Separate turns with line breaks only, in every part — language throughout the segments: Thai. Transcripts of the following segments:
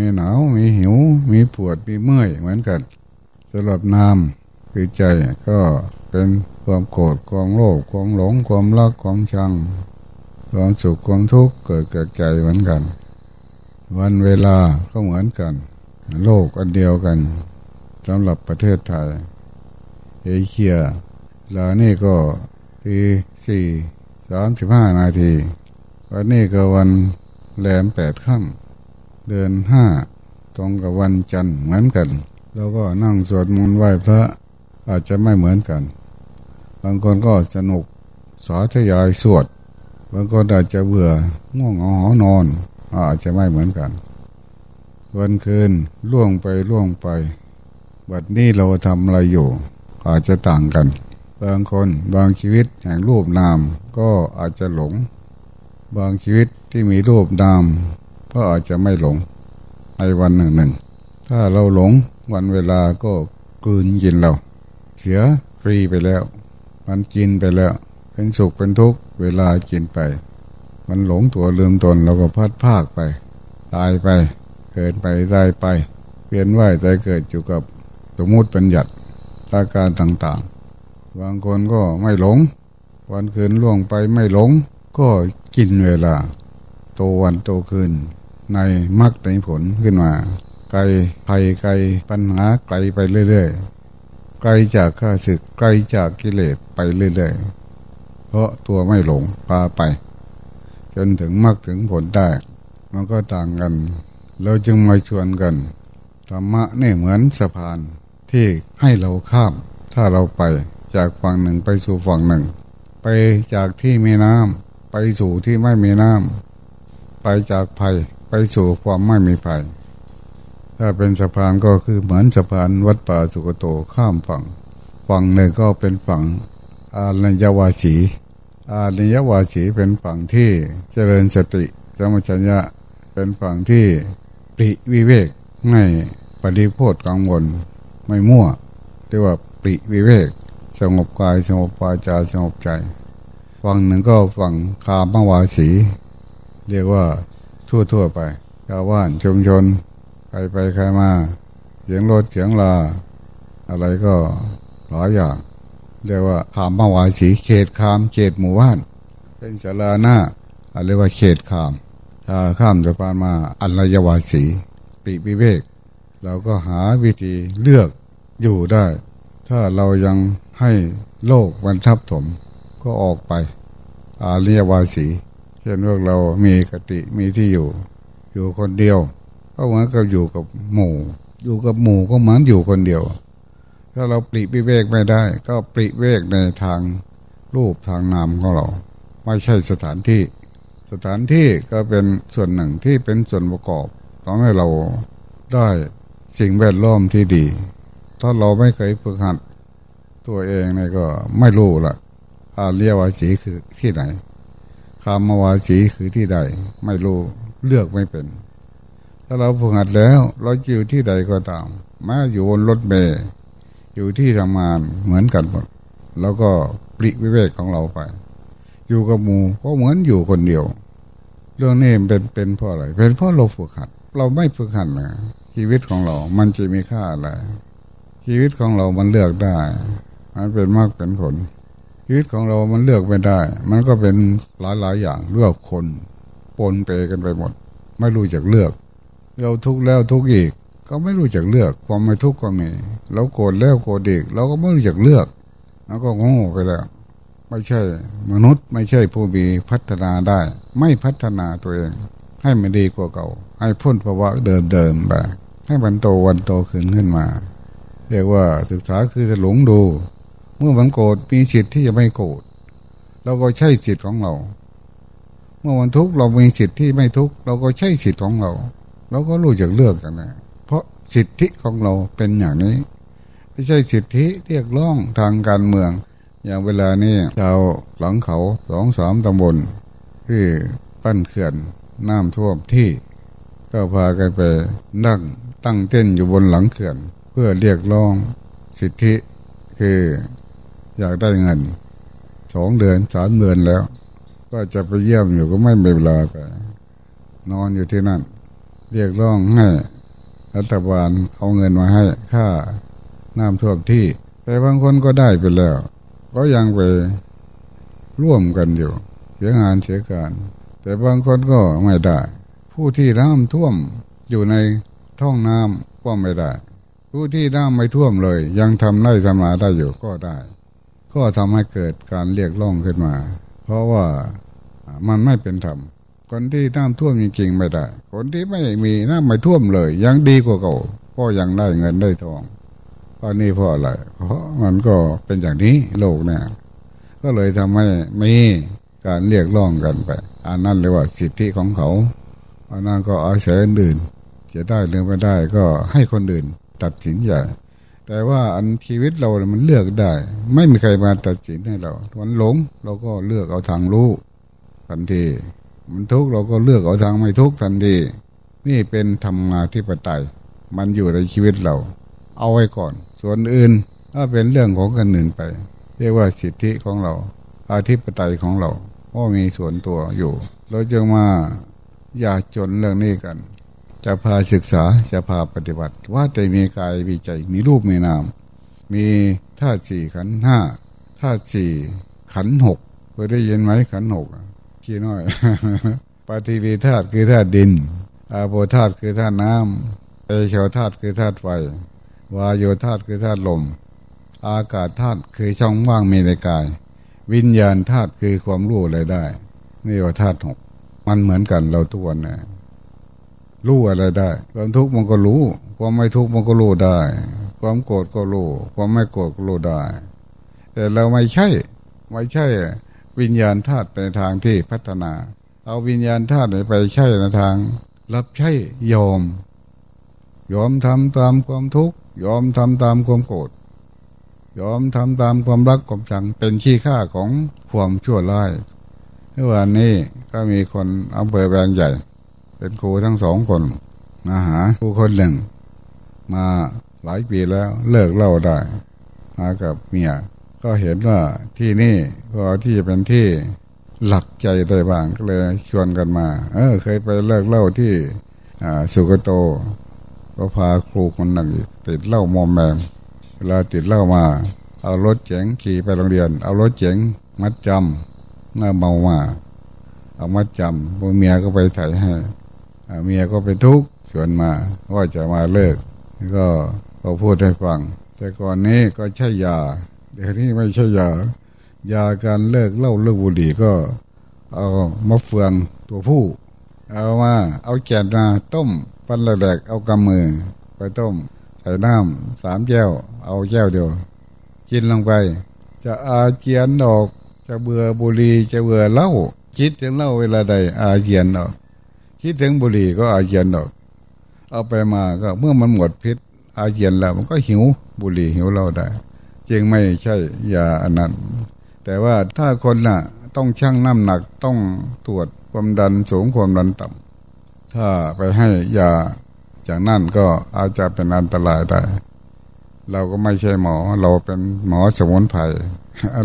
มีหนาว มีหิว มีปวด มีเมื่อยเหมือนกันสำหรับนามคือใจก็เป็นความโกรธความโลภความหลงความรักความชัง ความสุขความทุกข์เกิดเกิดใจเหมือนกัน วันเวลาก็เหมือนกัน โลกอันเดียวกันสำหรับประเทศไทยเอเชียลานี่ก็ทีสี่สามสิบห้านาที วันนี้ก็วันแรมแปดค่ำ เดือนห้าตรงกับวันจันทร์เหมือนกันเราก็นั่งสวดมนต์ไหว้พระอาจจะไม่เหมือนกัน บางคนก็สนุกสาธยายสวด บางคนอาจจะเบื่อง่วงเงาหอนอน อาจจะไม่เหมือนกัน วันคืนล่วงไปล่วงไป บัดนี้เราทำอะไรอยู่ อาจจะต่างกัน บางคนบางชีวิตแห่งรูปนามก็อาจจะหลง บางชีวิตที่มีรูปนาม ก็อาจจะไม่หลงในวันหนึ่งหนึ่งถ้าเราหลงวันเวลาก็กลืนกินเรา เสียฟรีไปแล้ว มันกินไปแล้ว เป็นสุขเป็นทุกข์เวลากินไป มันหลงตัวลืมตนเราก็พัดภาคไป ตายไปเกิดไปตายไปเปลี่ยนว่ายตายเกิดอยู่กับสมมติปัญญัติอาการต่างๆ บางคนก็ไม่หลง วันคืนล่วงไปไม่หลง ก็กินเวลาโตวันโตคืน ในมรรคในผลขึ้นมา ไกลภัยไกลปัญหาไกลไปเรื่อยๆไกลจากข้าศึกไกลจากกิเลสไปเรื่อยๆเพราะตัวไม่หลงพาไป จนถึงมรรคถึงผลได้ มันก็ต่างกัน เราจึงมาชวนกันธรรมะนี่เหมือนสะพานที่ให้เราข้าม ถ้าเราไปจากฝั่งหนึ่งไปสู่ฝั่งหนึ่ง ไปจากที่มีน้ำไปสู่ที่ไม่มีน้ำ ไปจากภัยไปสู่ความไม่มีภัย ถ้าเป็นสะพานก็คือเหมือนสะพานวัดป่าสุกโตข้ามฝั่ง ฝั่งหนึ่งก็เป็นฝั่งอาลยวาสีอาลยวาสีเป็นฝั่งที่เจริญสติสมัชัญญะเป็นฝั่งที่ปริวิเวกไม่ปฏิโพธกังวลไม่มั่วเรียกว่าปริวิเวก สงบกายสงบวาจาสงบใจ ฝั่งหนึ่งก็ฝั่งคามวาสี เรียกว่าทั่วทั่วไปชาวบ้านชุมชนใครไปใครมาเสียงรถเสียงลา อะไรก็หลายอย่าง เรียกว่าขามมาวาสีเขตขาม เขตหมู่บ้าน เป็นสาราหน้าอะไรว่าเขตขามถ้าข้ามสะพานมาอันรยวาสีปิวิเวก เราก็หาวิธีเลือกอยู่ได้ ถ้าเรายังให้โลกมันทับถมก็ออกไปอาเรียวาสี เช่นพวกเรามีกติมีที่อยู่ อยู่คนเดียวก็เหมือนกับอยู่กับหมู่ อยู่กับหมู่ก็เหมือนอยู่คนเดียว ถ้าเราปริวิเวกไม่ได้ ก็ปริเวกในทางรูปทางนามของเรา ไม่ใช่สถานที่ สถานที่ก็เป็นส่วนหนึ่งที่เป็นส่วนประกอบทำให้เราได้สิ่งแวดล้อมที่ดี ถ้าเราไม่เคยฝึกหัดตัวเองเนี่ยก็ไม่รู้ละอาเรียวาสีคือที่ไหน คามวาสีคือที่ใด ไม่รู้เลือกไม่เป็น ถ้าเราฝึกหัดแล้ว เราอยู่ที่ใดก็ตามแม้อยู่บนรถเมล์อยู่ที่ทำงานเหมือนกันหมดแล้วก็ปริวิเวกของเราไป อยู่กับหมู่ก็เหมือนอยู่คนเดียว เรื่องนี้เป็นเป็นเพราะอะไรเป็นเพราะเราฝึกหัด เราไม่ฝึกหัดนะชีวิตของเรา มันจะมีค่าอะไรชีวิตของเรามันเลือกได้ มันเป็นมากเป็นผล ชีวิตของเรามันเลือกไม่ได้ มันก็เป็นหลายหลายอย่างเลือกคนปนเปกันไปหมด ไม่รู้จักเลือก เราทุกข์แล้วทุกข์อีก ก็ไม่รู้จักเลือก ความไม่ทุกข์ก็มีเราโกรธแล้วโกรธอีกเราก็ไม่รู้จักเลือกแล้วก็โง่ไปแล้วไม่ใช่ มนุษย์ไม่ใช่ผู้มีพัฒนาได้ ไม่พัฒนาตัวเอง ให้มันดีกว่าเก่า ให้พ้นภาวะเดิมๆไปให้มันโตวันโตขึ้นขึ้นมา เรียกว่าศึกษาคือจะหลงดู เมื่อมันโกรธมีสิทธิ์ที่จะไม่โกรธเราก็ใช่สิทธิ์ของเรา เมื่อมันทุกข์เรามีสิทธิ์ที่ไม่ทุกข์เราก็ใช่สิทธิ์ของเรา เราก็รู้จักเลือกกันนะเพราะสิทธิของเราเป็นอย่างนี้ ไม่ใช่สิทธิเรียกร้องทางการเมือง อย่างเวลานี้ชาวหลังเขาสองสามตำบลที่ปั้นเขื่อนน้ำท่วมที่ ก็พากันไปนั่งตั้งเต้นอยู่บนหลังเขื่อน เพื่อเรียกร้องสิทธิคือ อยากได้เงินสองเดือนสามเดือนแล้ว ก็จะไปเยี่ยมอยู่ก็ไม่มีเวลาไปนอนอยู่ที่นั่น เรียกร้องให้รัฐบาลเอาเงินมาให้ค่าน้ำท่วมที่ แต่บางคนก็ได้ไปแล้ว ก็ยังไปร่วมกันอยู่ เสียงานเสียการ แต่บางคนก็ไม่ได้ ผู้ที่น้ำท่วมอยู่ในท้องน้ำก็ไม่ได้ ผู้ที่น้ำไม่ท่วมเลย ยังทำได้ทำมาได้อยู่ก็ได้ ก็ทำให้เกิดการเรียกร้องขึ้นมา เพราะว่ามันไม่เป็นธรรมคนที่น้ำท่วมจริงๆไม่ได้ คนที่ไม่มีน้ำไม่ท่วมเลย ยังดีกว่าเก่าก็ยังได้เงินได้ทองเพราะนี่เพราะอะไรเพราะมันก็เป็นอย่างนี้โลกเนี่ยก็เลยทำให้มีการเรียกร้องกันไปอันนั้นเรียกว่าสิทธิของเขาอันนั้นก็อาศัยอื่นจะได้หรือไม่ได้ก็ให้คนอื่น ตัดสินใจ แต่ว่าอันชีวิตเรามันเลือกได้ ไม่มีใครมาตัดสินให้เราวันหลงเราก็เลือกเอาทางรู้ทันที มันทุกข์เราก็เลือกเอาทางไม่ทุกข์ทันที นี่เป็นธรรมาธิปไตย มันอยู่ในชีวิตเรา เอาไว้ก่อน ส่วนอื่นถ้าเป็นเรื่องของคนอื่นไป เรียกว่าสิทธิของเราอาธิปไตยของเราก็มีส่วนตัวอยู่ เราจึงมาอย่าจนเรื่องนี้กัน จะพาศึกษาจะพาปฏิบัติ ว่าแต่มีกายมีใจมีรูปมีนาม มีธาตุสี่ขันห้าธาตุสี่ขันหกเคยได้ยินไหมขันหกขี้น้อยปฏิวีธาตุคือธาตุดิน อาโปธาตุคือธาตุน้ำเอโชธาตุคือธาตุไฟวายโยธาตุคือธาตุลม อากาศธาตุคือช่องว่างมีในกาย วิญญาณธาตุคือความรู้อะไรได้ นี่ว่าธาตุหกมันเหมือนกันเราทุกวันนะ รู้อะไรได้ ความทุกข์มันก็รู้ ความไม่ทุกข์มันก็รู้ได้ ความโกรธก็รู้ ความไม่โกรธก็รู้ได้ แต่เราไม่ใช่ ไม่ใช่ วิญญาณธาตุในทางที่พัฒนา เอาวิญญาณธาตุไปใช้ในทาง รับใช้ยอม ยอมทำตามความทุกข์ ยอมทำตามความโกรธ ยอมทำตามความรักความชัง เป็นขี้ข้าของความชั่วร้ายเมื่อวานนี้ก็มีคนอำเภอแบงใหญ่ เป็นครูทั้งสองคนมาหาครูคนหนึ่ง มาหลายปีแล้วเลิกเล่าได้ มากับเมียก็เห็นว่าที่นี่พอที่จะเป็นที่หลักใจได้บ้างก็เลยชวนกันมา เออ เคยไปเลิกเล่าที่สุกโต ก็พาครูคนหนึ่งติดเล่ามอมแมมเวลาติดเล่ามา เอารถเจ๋งขี่ไปโรงเรียน เอารถเจ๋งมัดจำเมื่อเมามาเอามัดจำพวกเมียก็ไปถ่ายให้ เมียก็ไปทุกข์ชวนมาว่าจะมาเลิก ก็ก็พูดให้ฟัง แต่ก่อนนี้ก็ใช่ยา เดี๋ยวนี้ไม่ใช่ยายาการเลิกเล่าเลิกบุหรี่ก็ เอามะเฟืองตัวผู้ เอามาเอาแกนมาต้มปันแหลกเอากำมือ ไปต้ม ใส่น้ำสามแก้ว เอาแก้วเดียว กินลงไป จะอาเจียนออก จะเบื่อบุหรี่จะเบื่อเหล้าคิดถึงเหล้าเวลาใดอาเจียนออก คิดถึงบุหรี่ก็อาเจียนออก เอาไปมาก็เมื่อมันหมดพิษ อาเจียนแล้วมันก็หิวบุหรี่หิวเหล้าได้ จึงไม่ใช่ยาอันนั้น แต่ว่าถ้าคนน่ะ ต้องชั่งน้ำหนักต้องตรวจความดันสูงความดันต่ำถ้าไปให้ยาอย่างนั้นก็อาจจะเป็นอันตรายได้ เราก็ไม่ใช่หมอ เราเป็นหมอสมุนไพร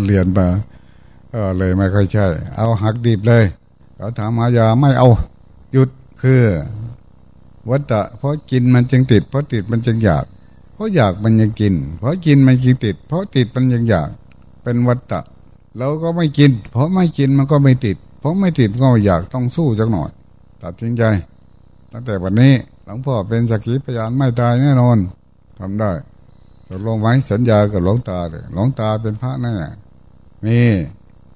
เรียนมาก็เลยไม่ค่อยใช่ เอาหักดิบเลยเขาถามหายาไม่เอา หยุดคือวัตตะเพราะกินมันจึงติด เพราะติดมันจึงอยาก เพราะอยากมันยังกิน เพราะกินมันยังติด เพราะติดมันยังอยาก เป็นวัตตะเราก็ไม่กิน เพราะไม่กินมันก็ไม่ติด เพราะไม่ติดก็อยากต้องสู้จักหน่อย ตัดสินใจ ตั้งแต่วันนี้หลวงพ่อเป็นสักขีพยานไม่ตายแน่นอนทำได้ตกลงไว้สัญญากับหลวงตาเลยหลวงตาเป็นพระแน่มี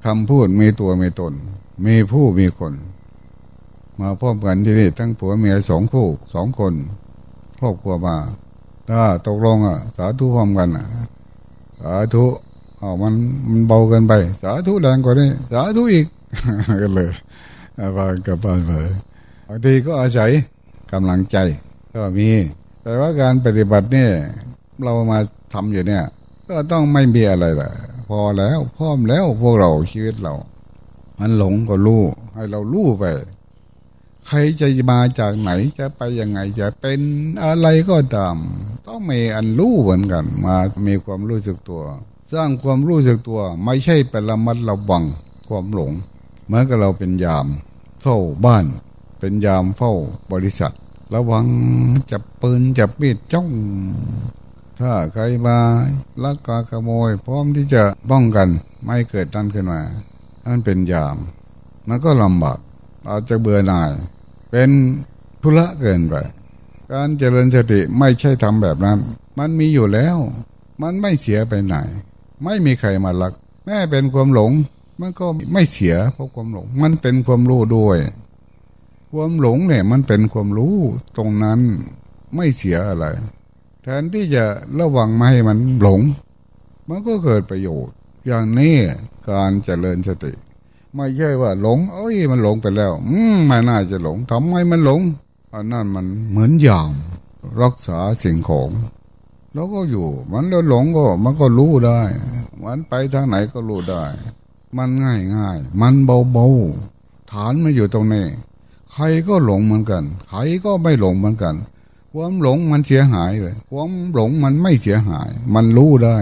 คำพูดมีตัวมีตน มีผู้มีคน มาพร้อมกันที่นี่ทั้งผัวเมียสองคู่สองคน ครอบครัวมาถ้าตกลงอะ สาธุพร้อมกันอะสาธุเอามันมันเบาเกินไป สาธุแรงกว่านี้สาธุอีกก็เลยบานกับบ้านไปบางทีก็อาศัยกำลังใจ ก็มี แต่ว่าการปฏิบัติเนี่ยเรามาทำอยู่เนี่ย ก็ต้องไม่มีอะไรละพอแล้วพร้อมแล้วพวกเราชีวิตเรา มันหลงก็รู้ให้เรารู้ไป ใครจะมาจากไหนจะไปยังไงจะเป็นอะไรก็ตาม ต้องมีอันรู้เหมือนกัน มามีความรู้สึกตัว สร้างความรู้สึกตัว ไม่ใช่ไประมัดระวังความหลงเหมือนกับเราเป็นยามเฝ้าบ้าน เป็นยามเฝ้าบริษัท ระวังจับปืนจับมีดจ้อง ถ้าใครมาลักกาขโมย พร้อมที่จะป้องกันไม่เกิดนั่นขึ้นมานั่นเป็นยามมันก็ลำบาก อาจจะเบื่อหน่าย เป็นธุระเกินไป การเจริญสติไม่ใช่ทำแบบนั้น มันมีอยู่แล้ว มันไม่เสียไปไหน ไม่มีใครมาลัก แม่เป็นความหลง มันก็ไม่เสียเพราะความหลง มันเป็นความรู้ด้วย ความหลงเนี่ยมันเป็นความรู้ตรงนั้นไม่เสียอะไร แทนที่จะระวังไม่ให้มันหลง มันก็เกิดประโยชน์ อย่างนี้การเจริญสติ ไม่ใช่ว่า หลงเอ้ยมันหลงไปแล้ว อืมไม่น่าจะหลงทำไมมันหลงอันนั้นมันเหมือนยามรักษาสิ่งของ แล้วก็อยู่ มันแล้วหลงก็ มันก็รู้ได้มันไปทางไหนก็รู้ได้ มันง่ายง่ายมันเบาเบาฐานมันอยู่ตรงนี้ ใครก็หลงเหมือนกัน ใครก็ไม่หลงเหมือนกันความหลงมันเสียหายเลยความหลงมันไม่เสียหาย มันรู้ได้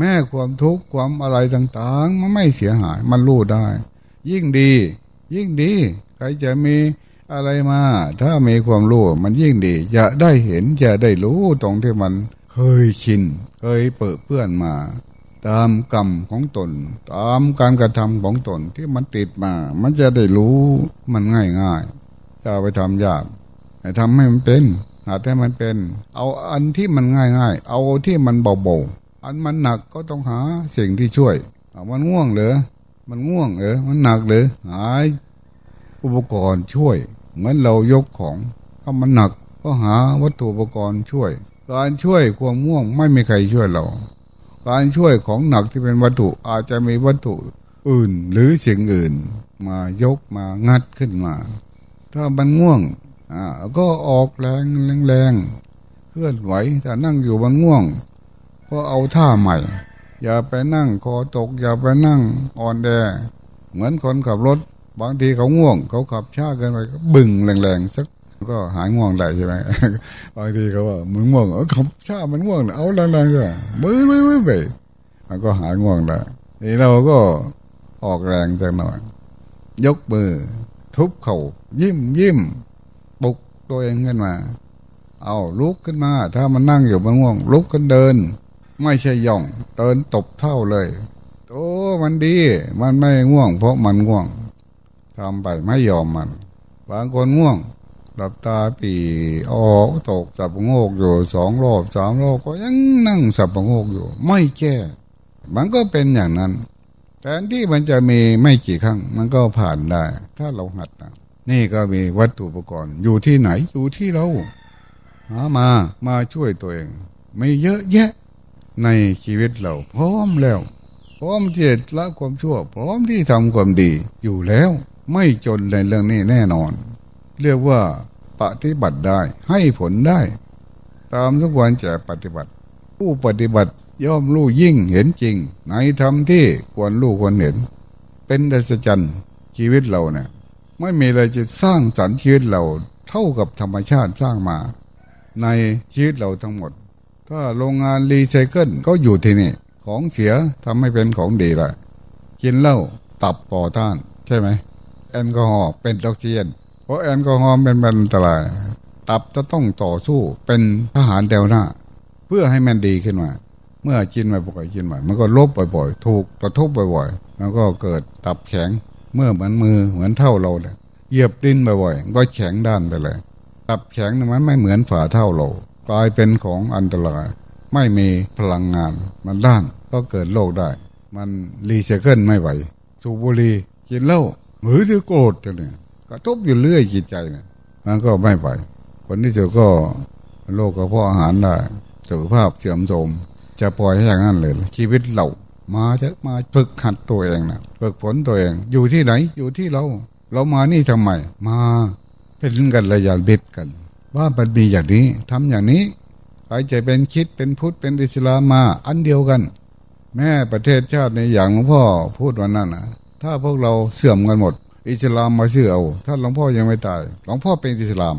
แม้ความทุกข์ความอะไรต่างๆ มันไม่เสียหาย มันรู้ได้ ยิ่งดี ยิ่งดี ใครจะมีอะไรมา ถ้ามีความรู้มันยิ่งดี จะได้เห็นจะได้รู้ตรงที่มันเคยชิน เคยเปิดเพื่อนมา ตามกรรมของตน ตามการกระทำของตนที่มันติดมา มันจะได้รู้มันง่ายง่ายจะไปทำยากให้ทำให้มันเป็นหาให้มันเป็น เอาอันที่มันง่ายง่ายเอาที่มันเบาๆ อันมันหนักก็ต้องหาสิ่งที่ช่วยมันง่วงเหรอมันง่วงเหรอมันหนักหรือหาอุปกรณ์ช่วย เหมือนเรายกของถ้ามันหนักก็หาวัตถุอุปกรณ์ช่วย การช่วยความง่วงไม่มีใครช่วยเรา การช่วยของหนักที่เป็นวัตถุอาจจะมีวัตถุอื่นหรือสิ่งอื่น มายกมางัดขึ้นมา ถ้ามันง่วงอ่าก็ออกแรงแรงเคลื่อนไหวแต่นั่งอยู่มันง่วง ก็เอาท่าใหม่ อย่าไปนั่งคอตก อย่าไปนั่งอ่อนแอเหมือนคนขับรถ บางทีเขาง่วง เขาขับช้าเกินไปก็บึ่งแรงๆสักก็หายง่วงได้ใช่ไหมบางทีเขาว่ามึงง่วงเออขับช้ามันง่วงเอาแรงๆก็มือมือมือไปมันก็หายง่วงได้นี่เราก็ออกแรงจังหน่อยยกมือ ทุบเขา่ายิ้มยิ้มปลุกตัวเองขึ้นมา เอาลุกขึ้นมา ถ้ามันนั่งอยู่มันง่วง ลุกขึ้นเดิน ไม่ใช่ย่อง เดินตบเท่าเลยโอ้มันดี มันไม่ง่วง เพราะมันง่วงทำไปไม่ยอมมัน บางคนง่วงหลับตาปีออกตกสับโงกอยู่สองรอบสามรอบก็ยังนั่งสับโงกอยู่ ไม่แก้มันก็เป็นอย่างนั้นแต่ที่มันจะมีไม่กี่ครั้ง มันก็ผ่านได้ ถ้าเราหัดนะนี่ก็มีวัตถุอุปกรณ์อยู่ที่ไหนอยู่ที่เราหามามาช่วยตัวเอง ไม่เยอะแยะ ในชีวิตเรา พร้อมแล้ว พร้อมที่จะละความชั่ว พร้อมที่ทำความดีอยู่แล้ว ไม่จนในเรื่องนี้แน่นอน เรียกว่าปฏิบัติได้ให้ผลได้ ตามทุกวันจะปฏิบัติ ผู้ปฏิบัติย่อมรู้ยิ่งเห็นจริง ในธรรมที่ควรรู้ควรเห็น เป็นดัชจันชีวิตเราเนี่ยไม่มีอะไรจะสร้างสรรค์ชีวิตเราเท่ากับธรรมชาติสร้างมา ในชีวิตเราทั้งหมด ถ้าโรงงานรีไซเคิลก็อยู่ที่นี่ ของเสียทำให้เป็นของดีละกินเหล้าตับปอต้าน ใช่ไหมแอลกอฮอล์เป็นออกซิเจนเพราะแอลกอฮอล์เป็นอันตราย ตับจะต้องต่อสู้เป็นทหารเดวหน้า เพื่อให้มันดีขึ้นมา เมื่อกินไปปกติกินใหม่มันก็ลบบ่อยๆ ถูกกระทบบ่อยๆแล้วก็เกิดตับแข็งเมื่อเหมือนมือเหมือนเท่าเราเลยเหยียบดินบ่อยๆก็แข็งด้านไปเลย ตับแข็งมันไม่เหมือนฝ่าเท่าเรา กลายเป็นของอันตราย ไม่มีพลังงาน มันด้านก็เกิดโรคได้ มันรีไซเคิลไม่ไหว สูบบุหรี่กินเหล้าหรือจะโกรธจะเนี่ยกระทบอยู่เรื่อยจิตใจเนี่ยมันก็ไม่ไปคนที่เจอก็โรคกระเพาะอาหารได้สุขภาพเสื่อมโทรมจะปล่อยให้อย่างนั้นเลย ชีวิตเรามาเถอะมาฝึกหัดตัวเองนะฝึกฝนตัวเอง อยู่ที่ไหน อยู่ที่เรา เรามานี่ทำไม มาเป็นกันระยะบิดกัน ว่ามันมีอย่างนี้ทำอย่างนี้ใครจะเป็นคิดเป็นพุทธเป็นอิสลามมาอันเดียวกัน แม่ประเทศชาติในอย่างหลวงพ่อพูดวันนั้นนะถ้าพวกเราเสื่อมกันหมด อิสลามมาเสื่อเอาถ้าหลวงพ่อยังไม่ตายหลวงพ่อเป็นอิสลาม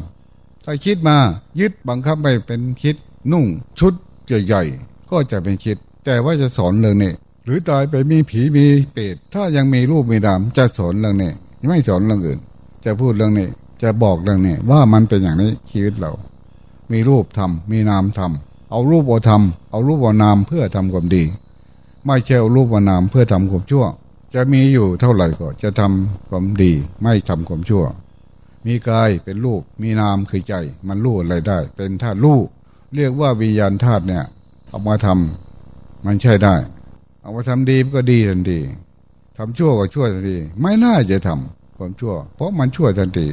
ถ้าคิดมายึดบังคับไปเป็นคิดนุ่งชุดใหญ่ๆก็จะเป็นคิด แต่ว่าจะสอนเรื่องนี้หรือตายไปมีผีมีเปรตถ้ายังมีรูปมีดามจะสอนเรื่องนี้ไม่สอนเรื่องอื่น จะพูดเรื่องนี้ จะบอกเรื่องนี้ว่ามันเป็นอย่างนี้ชีวิตเรา มีรูปทำมีนามทำเอารูปเอาทำเอารูปเอานามเพื่อทำความดี ไม่ใช่เอารูปเอานามเพื่อทำความชั่ว จะมีอยู่เท่าไหร่ก็จะทำความดีไม่ทำความชั่ว มีกายเป็นรูปมีนามคือใจ มันรู้อะไรได้ เป็นธาตุรู้เรียกว่าวิญญาณธาตุเนี่ยเอามาทำมันใช่ได้ เอามาทำดีก็ดีทันทีทำชั่วก็ชั่วทันที ไม่น่าจะทำความชั่ว เพราะมันชั่วทันที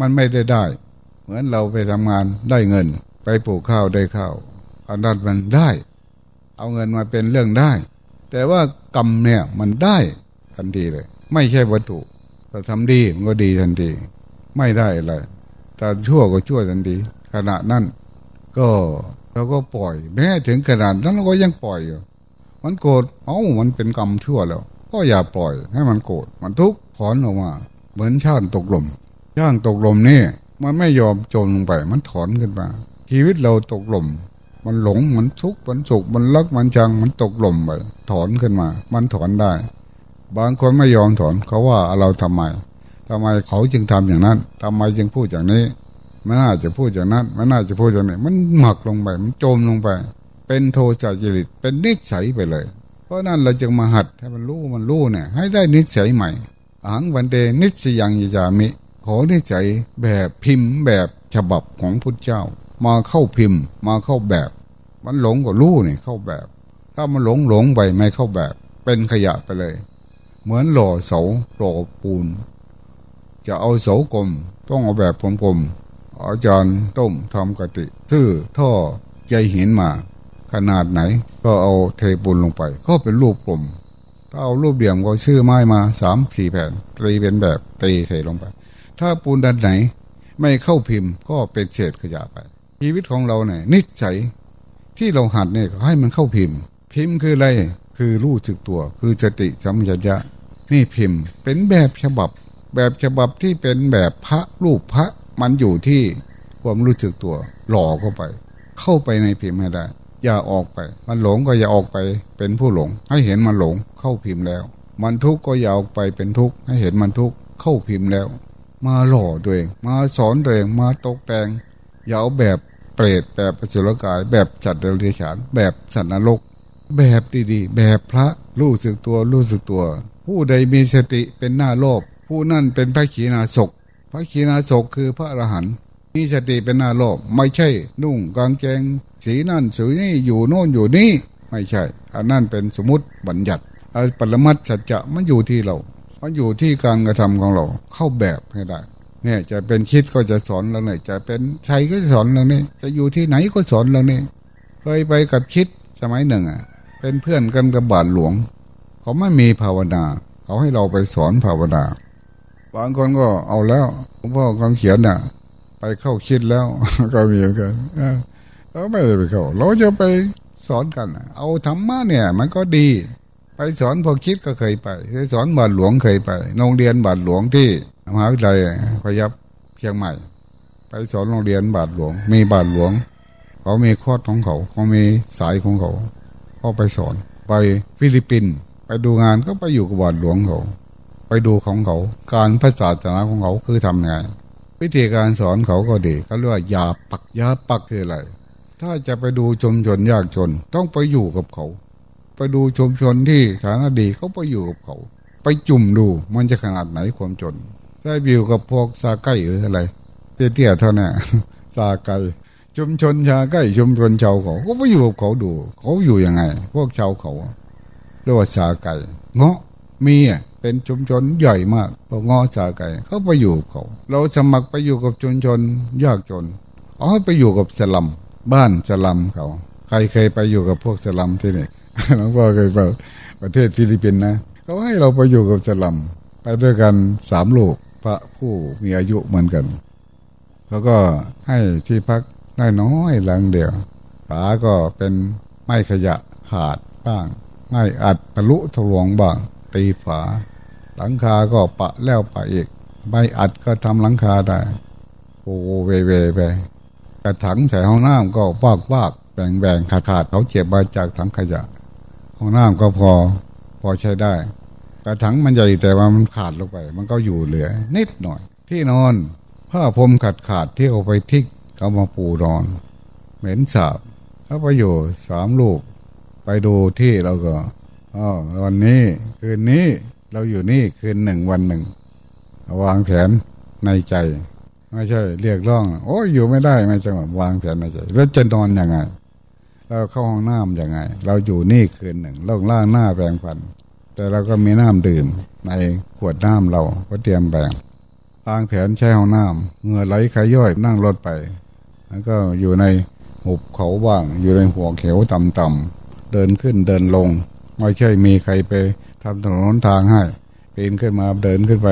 มันไม่ได้ได้ เหมือนเราไปทำงานได้เงิน ไปปลูกข้าวได้ข้าวอันนั้นมันได้ เอาเงินมาเป็นเรื่องได้ แต่ว่ากรรมเนี่ยมันได้ทันทีเลย ไม่ใช่วัตถุเราทำดีมันก็ดีทันที ไม่ได้อะไรแต่ชั่วก็ชั่วทันที ขณะนั้นก็เราก็ปล่อย แม้ถึงขนาดนั้นเราก็ยังปล่อยอยู่มันโกรธเอ้ามันเป็นกรรมชั่วแล้ว ก็อย่าปล่อยให้มันโกรธมันทุกข์ถอนออกมา เหมือนช่างตกลม ช่างตกลมนี่มันไม่ยอมจมลงไป มันถอนขึ้นมา ชีวิตเราตกลมมันหลงมันทุกข์มันสุขมันรักมันจังมันตกลมไปถอนขึ้นมา มันถอนได้ บางคนไม่ยอมถอนเขาว่าเราทำไมทำไมเขาจึงทำอย่างนั้นทำไมจึงพูดอย่างนี้ไม่น่าจะพูดอย่างนั้นไม่น่าจะพูดอย่างนี้ มันหมักลงไปมันจมลงไป เป็นโทสะจริตเป็นนิสัยไปเลย เพราะนั้นเราจึงมาหัดให้มันรู้มันรู้เนี่ยให้ได้นิสัยใหม่อังวันเดนิสยังยามิ ขอนิสัยแบบพิมพ์แบบฉบับของพุทธเจ้า มาเข้าพิมพ์ มาเข้าแบบ มันหลงก็รู้เนี่ยเข้าแบบ ถ้ามันหลงหลงไปไม่เข้าแบบ เป็นขยะไปเลย เหมือนหล่อเสาหล่อปูน จะเอาเสากลมต้องเอาแบบกลมๆอาจารย์ต้มทำกติซื้อท่อใยหินมา ขนาดไหน ก็เอาเทปูนลงไป ก็เป็นรูปกลมถ้าเอารูปเดี่ยมก็ชื่อไม้มาสามสี่แผ่นตีเป็นแบบตีเทลงไป ถ้าปูนด้านไหน ไม่เข้าพิมพ์ก็เป็นเศษขยะไป ชีวิตของเราเนี่ยนิสัยที่เราหัดเนี่ยให้มันเข้าพิมพ์ พิมพ์คืออะไรคือรู้จึกตัว คือสติสัมปชัญญะนี่พิมพ์ เป็นแบบฉบับ แบบฉบับที่เป็นแบบพระรูปพระมันอยู่ที่ความรู้สึกตัว หล่อเข้าไป เข้าไปในพิมพ์ให้ได้ อย่าออกไป มันหลงก็อย่าออกไป เป็นผู้หลง ให้เห็นมันหลงเข้าพิมพ์แล้ว มันทุกข์ก็อย่าออกไปเป็นทุกข์ให้เห็นมันทุกข์เข้าพิมพ์แล้ว มาหล่อตัวเอง มาสอนตัวเองมาตกแต่งอย่าเอาแบบเปรตแบบปสุรกาย แบบจัดเดรัจฉาน แบบสัตว์นรก แบบดีๆ แบบพระรู้สึกตัวรู้สึกตัว ผู้ใดมีสติเป็นหน้าโลภผู้นั่นเป็นพระขีณาสกพระขีณาสกคือพระอรหันต์มีสติเป็นหน้าโลภไม่ใช่ นุ่งกางเกงสีนั่นสีนี่อยู่โน่นอยู่นี่ ไม่ใช่อันนั่นเป็นสมมติบัญญัติอปรมัตสัจจะมันอยู่ที่เรา มันอยู่ที่การกระทำของเรา เข้าแบบให้ได้ เนี่ยจะเป็นคิดก็จะสอนเราเนี่ยจะเป็นชัยก็จะสอนเราเนี่ยจะอยู่ที่ไหนก็สอนเราเนี่ยเคยไปกับคิดสมัยหนึ่งอะ เป็นเพื่อนกันกับบาทหลวง เขาไม่มีภาวนาเขาให้เราไปสอนภาวนาบางคนก็เอาแล้วหลวงพ่อคำเขียนน่ะ ไปเข้าคิดแล้วก็มีเหมือนกันเออเราไม่ได้ไปเข้า เราจะไปสอนกัน เอาธรรมะเนี่ย มันก็ดี ไปสอนพอคิดก็เคยไปไปสอนบาทหลวงเคยไปโรงเรียนบาทหลวงที่มหาวิทยาลัยพยัพเชียงใหม่ ไปสอนโรงเรียนบาทหลวง มีบาทหลวง เขามีคอของเขาเขามีสายของเขาก็ไปสอน ไปฟิลิปปินส์ไปดูงานก็ไปอยู่กับบาทหลวงเขา ไปดูของเขา การพระศาสนาของเขาคือทำไงวิธีการสอนเขาก็ดีเขาเรียกว่ายาปักยาปักคืออะไรถ้าจะไปดูชมชนยากจน ต้องไปอยู่กับเขา ไปดูชมชนที่ฐานะดีเขาไปอยู่กับเขา ไปจุ่มดูมันจะขนาดไหนความจน ได้บิวกับพวกซาไก่หรืออะไร เตี้ยๆเท่านั้นซาไก่ชุมชนชาใกล้ชุมชนชาวเขาก็ไปอยู่กับเขาดู เขาอยู่ยังไง พวกชาวเขาเรียกว่าซาไก่เงาะมีอะเป็นชุมชนใหญ่มากพวกเงาะซาไก่เขาไปอยู่กับเขา เราสมัครไปอยู่กับชุมชนยากจนอาให้ไปอยู่กับสลัมบ้านสลัมเขา ใครเคยไปอยู่กับพวกสลัมที่นี่หลวงพ่อเคยไปประเทศฟิลิปปินส์นะเขาให้เราไปอยู่กับสลัมไปด้วยกันสามรูปพระผู้มีอายุเหมือนกันแล้วก็ให้ที่พักน้อยๆหลังเดียวฝาก็เป็นไม้ขยะขาดบ้างไม้อัดทะลุทะลวงบ้าง ตีฝา หลังคาก็ปะแล้วปะอีกไม้อัดก็ทำหลังคาได้โอ้เวเวไปกระถังใส่ห้องน้ำก็วากวาก แบ่งแบ่งขาดขาดเขาเจ็บมาจากถังขยะห้องน้ำก็พอพอใช้ได้กระถังมันใหญ่แต่ว่ามันขาดลงไป มันก็อยู่เหลือ นิดหน่อย ที่นอนผ้าพรมขาดขาดที่เขาไปทิกเอามาปูนอน เหม็นสาบแล้วไปอยู่สามลูก ไปดูที่เราก็อ๋อวันนี้คืนนี้เราอยู่นี่คืนหนึ่งวันหนึ่งวางแผนในใจ ไม่ใช่ เรียกร้อง โอ้ยอยู่ไม่ได้ไม่จังหวะวางแผนในใจ แล้วจะนอนยังไง เราเข้าห้องน้ำยังไง เราอยู่นี่คืนหนึ่งล่องล่างหน้าแปรงฟัน แต่เราก็มีน้ำดื่มในขวดน้ำเราก็เตรียมแบ่งวางแผนใช้ห้องน้ำเหงื่อไหลขย่อยนั่งรถไปแล้วก็อยู่ในหุบเขาบ้าง อยู่ในหัวเขียวต่ำๆเดินขึ้นเดินลง ไม่ใช่มีใครไปทำถนนทางให้ปีนขึ้นมาเดินขึ้นไป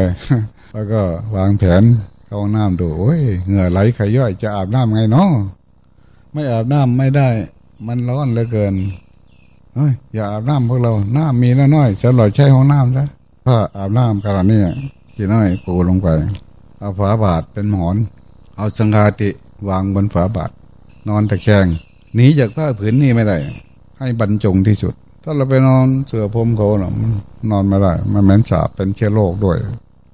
แล้วก็วางแผนเข้าห้องน้ำดูโอ้ยเหงื่อไหลขย่อยจะอาบน้ำไงเนาะไม่อาบน้ำไม่ได้ มันร้อนเหลือเกินเฮ้ยอย่าอาบน้ำพวกเรา น้ำมีน้อยๆจะหล่อยใช้ห้องน้ำซะถ้าอาบน้ำขนาดนี้กี่น้อยปูลงไป เอาฝาบาทเป็นหมอน เอาสังฆาติวางบนฝาบาทนอนตะแคงหนีจากผ้าผืนนี้ไม่ได้ ให้บรรจงที่สุด ถ้าเราไปนอนเสือพรมเขาเนาะนอนไม่ได้ มันเหม็นสาบเป็นเชื้อโรคด้วย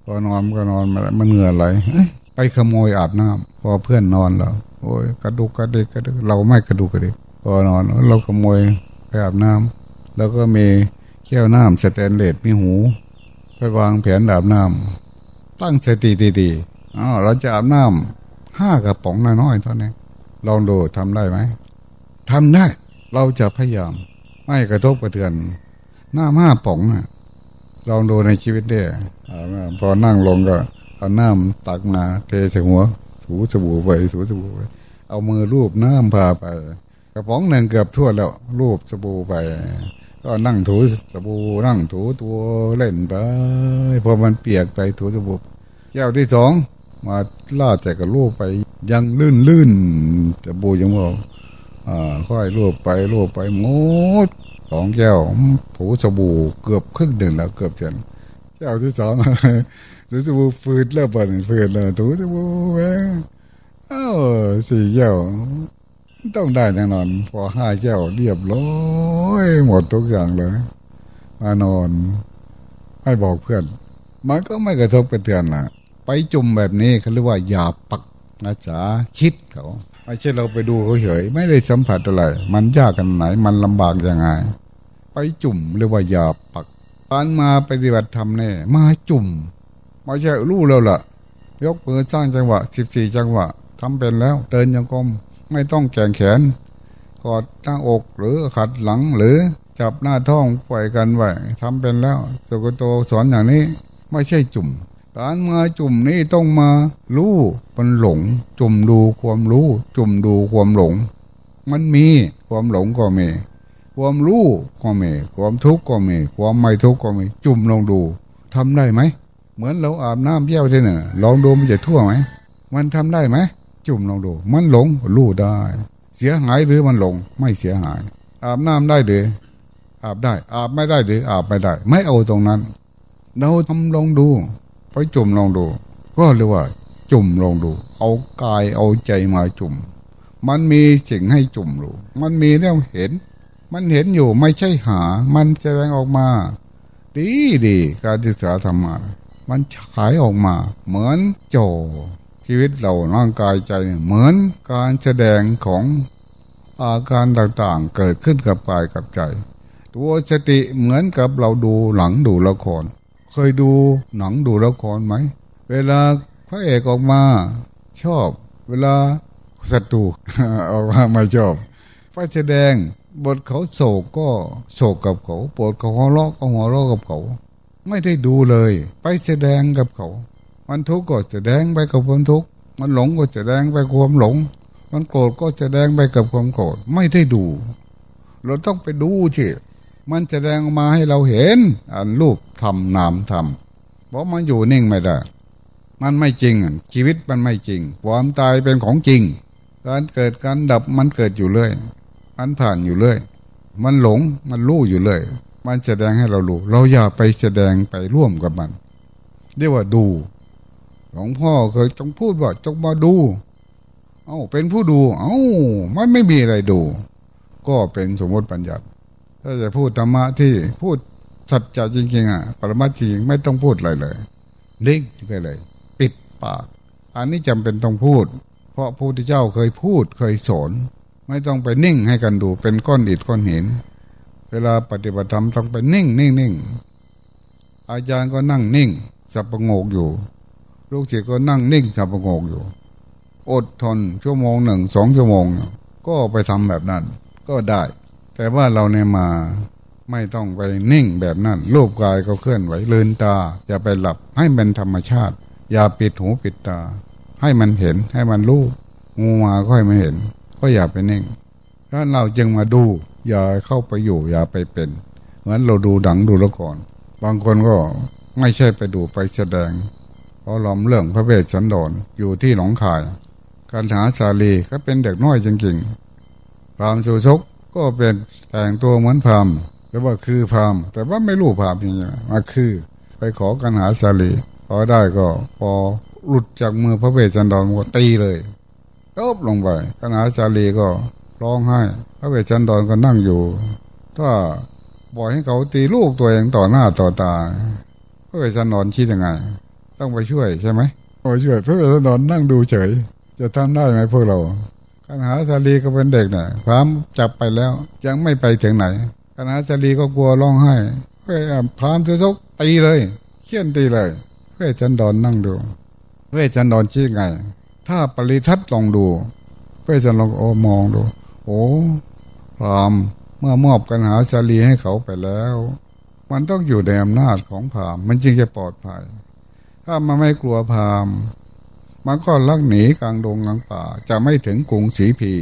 พอนอนก็นอนไม่ได้มันเหงื่อไหลไปขโมยอาบน้ำพอเพื่อนนอนแล้วโอ้ยกระดุกกระดิกกระดิกเราไม่กระดุกกระดิก พอนอนเราขโมยไปอาบน้ำแล้วก็มีแก้วน้ำสแตนเลสมีหูไปวางแผนอาบน้ำตั้งสติดีๆอ๋อเราจะอาบน้ำห้ากระป๋องน้อยๆเท่านี้ลองดูทำได้ไหมทำได้ เราจะพยายาม ไม่กระทบกระเทือน หน้าห้าป๋องนะลองดูในชีวิตได้อพอนั่งลงก็เอาน้ำตักมาเทใส่หัว ถูสบู่ไปถูสบู่ไปเอามือรูปน้ำพาไป กระป๋องหนึ่งเกือบทั่วแล้ว รูปสบู่ไป ก็นั่งถูสบู่นั่งถูตัวเล่นไปพอมันเปียกไปถูสบู่แก้วที่สองมาล่าแต่กับรูปไปยังลื่นลื่นสบู่ยังบอกอ่าค่อยรูปไปรูปไปหมดสองแก้วถูสบู่เกือบครึ่งหนึ่งแล้วเกือบเสร็จแก้วที่สองถูสบู่ฟืดแล้วปั่นฟืดแล้วถูสบู่แม่เอ้าสี่แก้ว ต้องได้แน่นอน พอห้าแก้วเรียบร้อยหมดทุกอย่างเลยมานอนไม่บอกเพื่อน มันก็ไม่กระทบกระเทือนนะไปจุ่มแบบนี้เขาเรียกว่าหยาปักนะจ๊ะคิดเขาไม่ใช่เราไปดูเขาเฉยไม่ได้สัมผัสอะไรมันยากกันไหน มันลำบากยังไง ไปจุ่มเรียกว่าหยาปักการมาปฏิบัติธรรมเนี่ยมาจุ่มไม่ใช่รู้แล้วล่ะ ยกมือสร้างจังหวะสิบสี่จังหวะทำเป็นแล้ว เดินยังกลม ไม่ต้องแกงแขน กอดหน้าอกหรือขัดหลังหรือจับหน้าท้องปล่อยกันไว้ทำเป็นแล้วสุกโตสอนอย่างนี้ไม่ใช่จุ่ม การมาจุ่มนี้ต้องมารู้มันหลง จุ่มดูความรู้ จุ่มดูความหลง มันมีความหลงก็มี ความรู้ก็มี ความทุกข์ก็มี ความไม่ทุกข์ก็มี จุ่มลองดูทำได้ไหม เหมือนเราอาบน้ำเยี่ยวที่หนึ่งลองดูมันจะทั่วไหมมันทำได้ไหม จุ่มลองดู มันหลงรู้ได้ เสียหายหรือมันหลง ไม่เสียหาย อาบน้ำได้หรืออาบได้ อาบไม่ได้หรืออาบไม่ได้ ไม่เอาตรงนั้น เราทำลองดูไปจุ่มลองดู ก็เรียกว่า จุ่มลองดู เอากายเอาใจมาจุ่ม มันมีสิ่งให้จุ่มดูมันมีแล้วเห็น มันเห็นอยู่ไม่ใช่หา มันแสดงออกมา ดีดีการศึกษาธรรมะมันฉายออกมา เหมือนโจ ชีวิตเราร่างกายใจเหมือนการแสดงของอาการต่างๆ เกิดขึ้นกับกายกับใจ ตัวสติเหมือนกับเราดูหลังดูละคร เคยดูหนังดูละครไหม เวลาพระเอกออกมาชอบ เวลาศัตรูออกมาไม่ชอบพระแสดงบทเขาโศกก็โศกกับเขาปวดเขาหัวเราะก็หัวเราะกับเขา ไม่ได้ดูเลย ไปแสดงกับเขา มันทุกข์ก็จะแดงไปกับความทุกข์มันหลงก็จะแดงไปกับความหลง มันโกรธก็จะแดงไปกับความโกรธไม่ได้ดู เราต้องไปดูสิมันจะแดงออกมาให้เราเห็น อันรูปทำนามทำเพราะมันอยู่นิ่งไม่ได้มันไม่จริงชีวิตมันไม่จริง ความตายเป็นของจริง การเกิดการดับมันเกิดอยู่เรื่อยมันผ่านอยู่เรื่อยมันหลงมันรู้อยู่เรื่อยมันแสดงให้เรารู้เราอย่าไปแสดงไปร่วมกับมัน เรียกว่าดู หลวงพ่อเคยจงพูดว่าจงมาดู เอ้าเป็นผู้ดู เอ้ามันไม่มีอะไรดู ก็เป็นสมมติปัญญาถ้าจะพูดธรรมะที่พูดสัจจะจริงๆอะ ปรมาจริงไม่ต้องพูดอะไรเลยนิ่งไปเลย ปิดปาก อันนี้จำเป็นต้องพูด เพราะพระพุทธเจ้าเคยพูดเคยสอนไม่ต้องไปนิ่งให้กันดู เป็นก้อนอิฐก้อนหิน เวลาปฏิบัติธรรมต้องไปนิ่งนิ่งนิ่งอาจารย์ก็นั่งนิ่งสับประงกอยู่ ลูกศิษย์ก็นั่งนิ่งสับประงกอยู่ อดทนชั่วโมงหนึ่งสองชั่วโมง ก็ไปทำแบบนั้น ก็ได้ แต่ว่าเราเนี่ยมาไม่ต้องไปนิ่งแบบนั้นรูปกายก็เคลื่อนไหวเลืนตา อย่าไปหลับให้เป็นธรรมชาติ อย่าปิดหูปิดตา ให้มันเห็นให้มันรู้งูมาก็ให้มันเห็น ก็อย่าไปนิ่งถ้าเราจึงมาดู อย่าเข้าไปอยู่ อย่าไปเป็นเหมือนเราดูดังดูละครบางคนก็ไม่ใช่ไปดูไปแสดง พราะล้อมเรื่องพระเวสสันดรอยู่ที่หนองคาย การหาสาลีก็เป็นเด็กน้อยจริงๆพรามสุชกก็เป็นแต่งตัวเหมือนพรามแต่ว่าคือพรามแต่ว่าไม่รู้พรามอย่างเงี้ยมาคือ ไปขอกันหาสาลีพอได้ก็พอหลุดจากมือพระเวสสันดรก็ตีเลยตบลงไปกันหาสาลีก็ร้องไห้ พระเวสสันดรก็นั่งอยู่ ถ้าบอกให้เขาตีลูกตัวเองต่อหน้าต่อตาพระเวสสันดรคิดยังไง ต้องไปช่วยใช่ไหมไปช่วยพระเวสสันดรนั่งดูเฉย จะทำได้ไหมพวกเรากันหาสาลีก็เป็นเด็กเนี่ยพรามจับไปแล้ว ยังไม่ไปถึงไหนคณะจารีก็กลัวร้องไห้เพื่อพรามทุซกตีเลยเขี้ยนตีเลยเพื่อจันดอนนั่งดูเพื่อจันดอนชี้ไง ถ้าปริทัศน์ลองดูเพื่อจันลองโอมองดู โอ้พรามเมื่อมอบกันหาจารีให้เขาไปแล้ว มันต้องอยู่ในอำนาจของพรามมันจึงจะปลอดภัย ถ้ามันไม่กลัวพรามมันก็ลักหนีกลางดงกลางป่า จะไม่ถึงกรุงศรีพี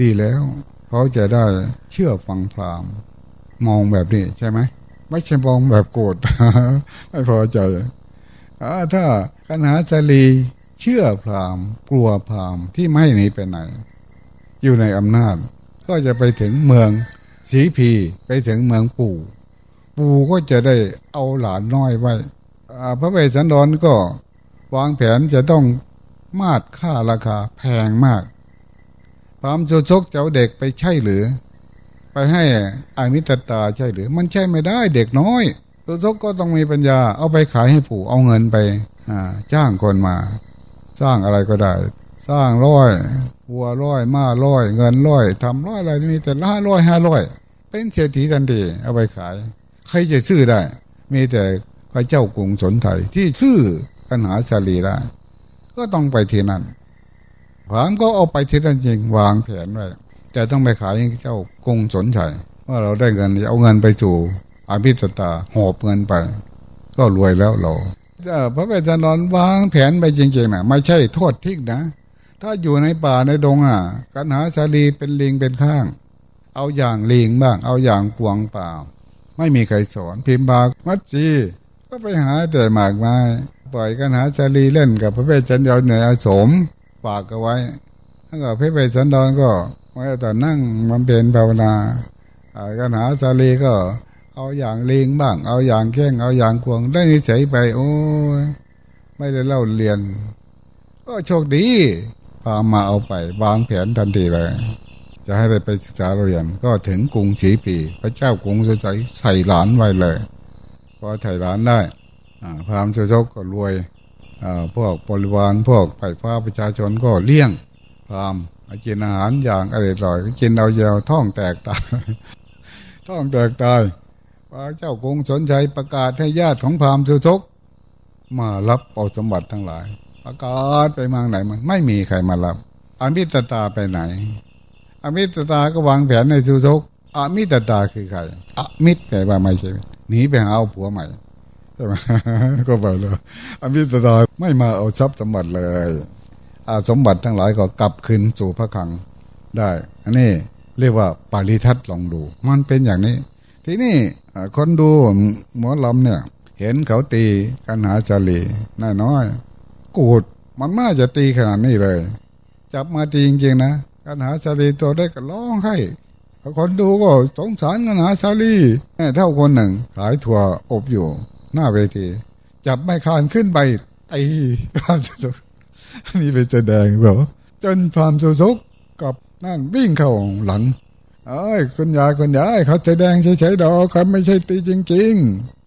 ดีแล้วเขาจะได้เชื่อฟังพรามมองแบบนี้ใช่ไหมไม่ใช่มองแบบโกรธไม่พอใจถ้าคณะจารีเชื่อพรามกลัวพรามที่ไม่หนีไปไหน อยู่ในอำนาจ ก็จะไปถึงเมืองสีพีไปถึงเมืองปู่ ปู่ก็จะได้เอาหลานน้อยไว้ พระเวสสันดรก็วางแผนจะต้องมาดค่าราคาแพงมากพรามโจชกเจ้าเด็กไปใช่หรือ ไปให้อามิตตาใช่หรือ มันใช่ไม่ได้เด็กน้อยตัวซกก็ต้องมีปัญญา เอาไปขายให้ปู่เอาเงินไปจ้างคนมา สร้างอะไรก็ได้ สร้างร้อยวัวร้อยม้าร้อย เงินร้อยทำร้อยอะไรมีแต่ละร้อยห้าร้อยเป็นเศรษฐีทันทีเอาไปขาย ใครจะซื้อได้ มีแต่ พระเจ้ากรุงสนไทยที่ซื้อปัญหาสาลีได้ก็ต้องไปที่นั่นผามก็เอาไปที่นั่นจริงวางแผนไว้แต่ต้องไปขายให้เจ้ากรุงสนใจว่าเราได้เงินเอาเงินไปสู่อาภิตตาหอบเงินไป ก็รวยแล้วเราพระเวทนอนวางแผนไปจริงๆนะไม่ใช่โทษทิ้งนะ ถ้าอยู่ในป่าในดงอะกันหาสาลีเป็นลิงเป็นข้าง เอาอย่างลิงบ้าง เอาอย่างกวงเปล่า ไม่มีใครสอนพิมพ์บากมัดจี ก็ไปหาแต่หมากไม้ปล่อยกันหาสาลีเล่นกับพระเวทจันทร์เหนือสมฝากเอาไว้แล้วก็พระเวทสันดรก็เมื่อตอนั่งมันเป็นภาวนากันหาสาลีก็ เอาอย่างเลงบ้าง เอาอย่างแข้งเอาอย่างควงได้นิสัยไป โอ้ยไม่ได้เล่าเรียน ก็โชคดีพามาเอาไปวางแผนทันทีเลย จะให้ได้ไปศึกษาเรียนก็ถึงกรุงศรีปี พระเจ้ากรุงสุใสใส่หลานไว้เลย อใส่หลานได้พราหมโชคก็รวยพวกบริวารพวกไปฟ้าประชาชนก็เลี้ยงพราหมณ์กินอาหารอย่างอร่อยกินเอาเยาวท้องแตกตายท้องแตกตายพระเจ้ากรุงสนใจประกาศให้ญาติของพราหมณ์สุทกมารับเอาสมบัติทั้งหลาย ประกาศไปมางไหนมันไม่มีใครมารับอามิตตาไปไหนอามิตตาก็วางแผนในสุทกอามิตตาคือใครอามิตรแปลว่าไม่ใช่ หนีไปหาเอาผัวใหม่ใช่ไหมก็บอกเลยอามิตตาไม่มาเอาทรัพย์สมบัติเลยอาสมบัติทั้งหลายก็กลับคืนสู่พระคังได้ อันนี้เรียกว่าปาริทัศน์ลองดู มันเป็นอย่างนี้ ทีนี้คนดูหมอลำเนี่ย เห็นเขาตีกันหาจารีน้อยน้อยกูดมันน่าจะตีขนาดนี้เลย จับมาตีจริงๆนะกันหาจารีตัวได้ก็ร้องให้ คนดูก็สงสารกันหาจารีเท่าคนหนึ่งขายถั่วอบอยู่ หน้าเวที จับไม่คานขึ้นไปตีข้ามจุดนี่ไปแสดงแบบจนพรามสุสุกกับนั่นวิ่งเข้าหลังเอ้ยคุณยายคุณยายเขาแสดงเฉยๆดอกเขาไม่ใช่ตีจริง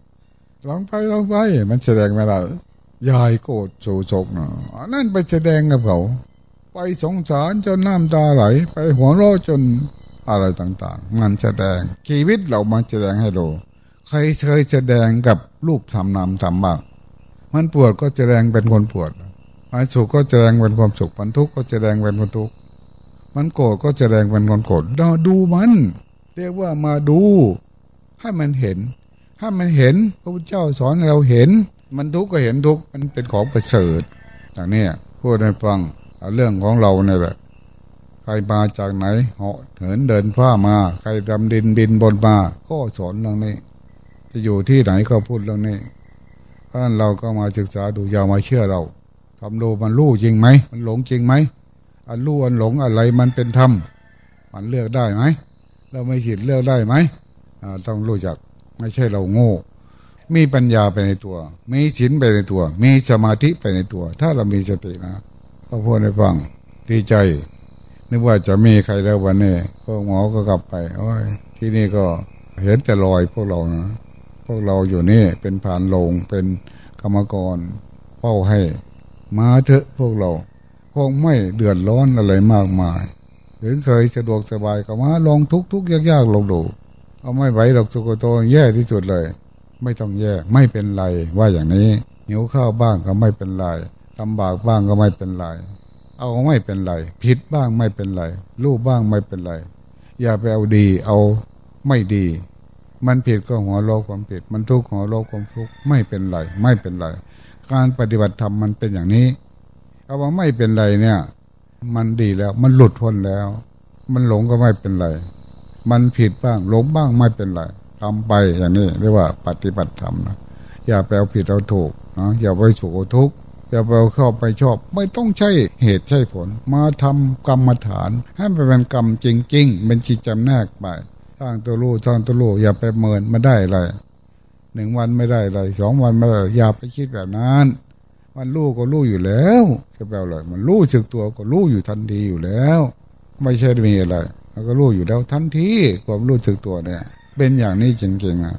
ๆลองไปลองไปมันแสดงไม่ได้ยายโกรธโศกกนะนั่นไปแสดงกับเขา ไปสงสารจนน้ำตาไหล ไปหัวเราะจน อะไรต่างๆ มันแสดงชีวิตเรามาแสดงให้ดูใครเคยแสดงกับรูปทำนามทำบ้างมันปวดก็แสดงเป็นคนปวดมันสุขก็แสดงเป็นความสุขมันทุกข์ก็แสดงเป็นคนทุกข์มันโกรธก็แสดงเป็นคนโกรธเราดูมัน เรียกว่ามาดู ให้มันเห็น ถ้ามันเห็นพระพุทธเจ้าสอนเราเห็น มันทุกข์ก็เห็นทุกข์มันเป็นของประเสริฐอย่างนี้พูดให้ฟังเเรื่องของเราเนี่ยแหละ รมาจากไหนเหาะเหินเดินฟ้ามา ใครดำดินบินบนมาก็สอนเรื่องนี้ จะอยู่ที่ไหนก็พูดเรื่องนี้เพราะนั้นเราก็มาศึกษาดูอย่ามาเชื่อเราทำดูมันรู้จริงไหมมันหลงจริงไหมอันรู้อันหลงอะไรมันเป็นธรรมมันเลือกได้ไหมเราไม่ฉิดเลือกได้ไหมอ่าต้องรู้จักไม่ใช่เราโง่ มีปัญญาไปในตัว มีศีลไปในตัว มีสมาธิไปในตัว ถ้าเรามีสตินะก็พูดให้ฟังดีใจ นึกว่าจะมีใครแล้ววันนี้พวกหมอก็กลับไป โอ้ย ที่นี่ก็เห็นแต่รอยพวกเรานะพวกเราอยู่นี่เป็นผ่านลงเป็นกรรมกรเฝ้าให้ มาเถอะพวกเราคงไม่เดือดร้อนอะไรมากมายถึงเคยสะดวกสบายก็มาลองทุกทุกยากๆลองดูเอาไม่ไหวหรอกสุโกโตแย่ที่สุดเลย ไม่ต้องแย่ไม่เป็นไรว่าอย่างนี้หิวข้าวบ้างก็ไม่เป็นไรลำบากบ้างก็ไม่เป็นไร เอาไม่เป็นไร ผิดบ้างไม่เป็นไรรู้บ้างไม่เป็นไร อย่าไปเอาดีเอาไม่ดี มันผิดก็หัวโลกความผิด มันทุกข์หัวโลกความทุกข์ไม่เป็นไร ไม่เป็นไร การปฏิบัติธรรมมันเป็นอย่างนี้เอาว่าไม่เป็นไรเนี่ย มันดีแล้วมันหลุดพ้นแล้ว มันหลงก็ไม่เป็นไร มันผิดบ้างหลงบ้างไม่เป็นไรทำไปอย่างนี้เรียกว่าปฏิบัติธรรมนะอย่าไปเอาผิดเอาถูกนะอย่าไปสุขทุกข์ อย่าไปเอาเข้าไปชอบ ไม่ต้องใช่เหตุใช่ผล มาทำกรรมฐาน ให้มันเป็นกรรมจริง ๆ เป็นจิตจำแนกไปสร้างตัวรู้สร้างตัวรู้อย่าไปเมินไมาได้อะไรหนึ่งวันไม่ได้อะไรสองวันไม่ได้อย่าไปคิดแบบนั้นมันรู้ก็รู้อยู่แล้วจะแปลอะไรมันรู้สึกตัวก็รู้อยู่ทันทีอยู่แล้ว ไม่ใช่มีอะไรมันก็รู้อยู่แล้วทันทีความรู้สึกตัวเนี่ย เป็นอย่างนี้จริงๆนะ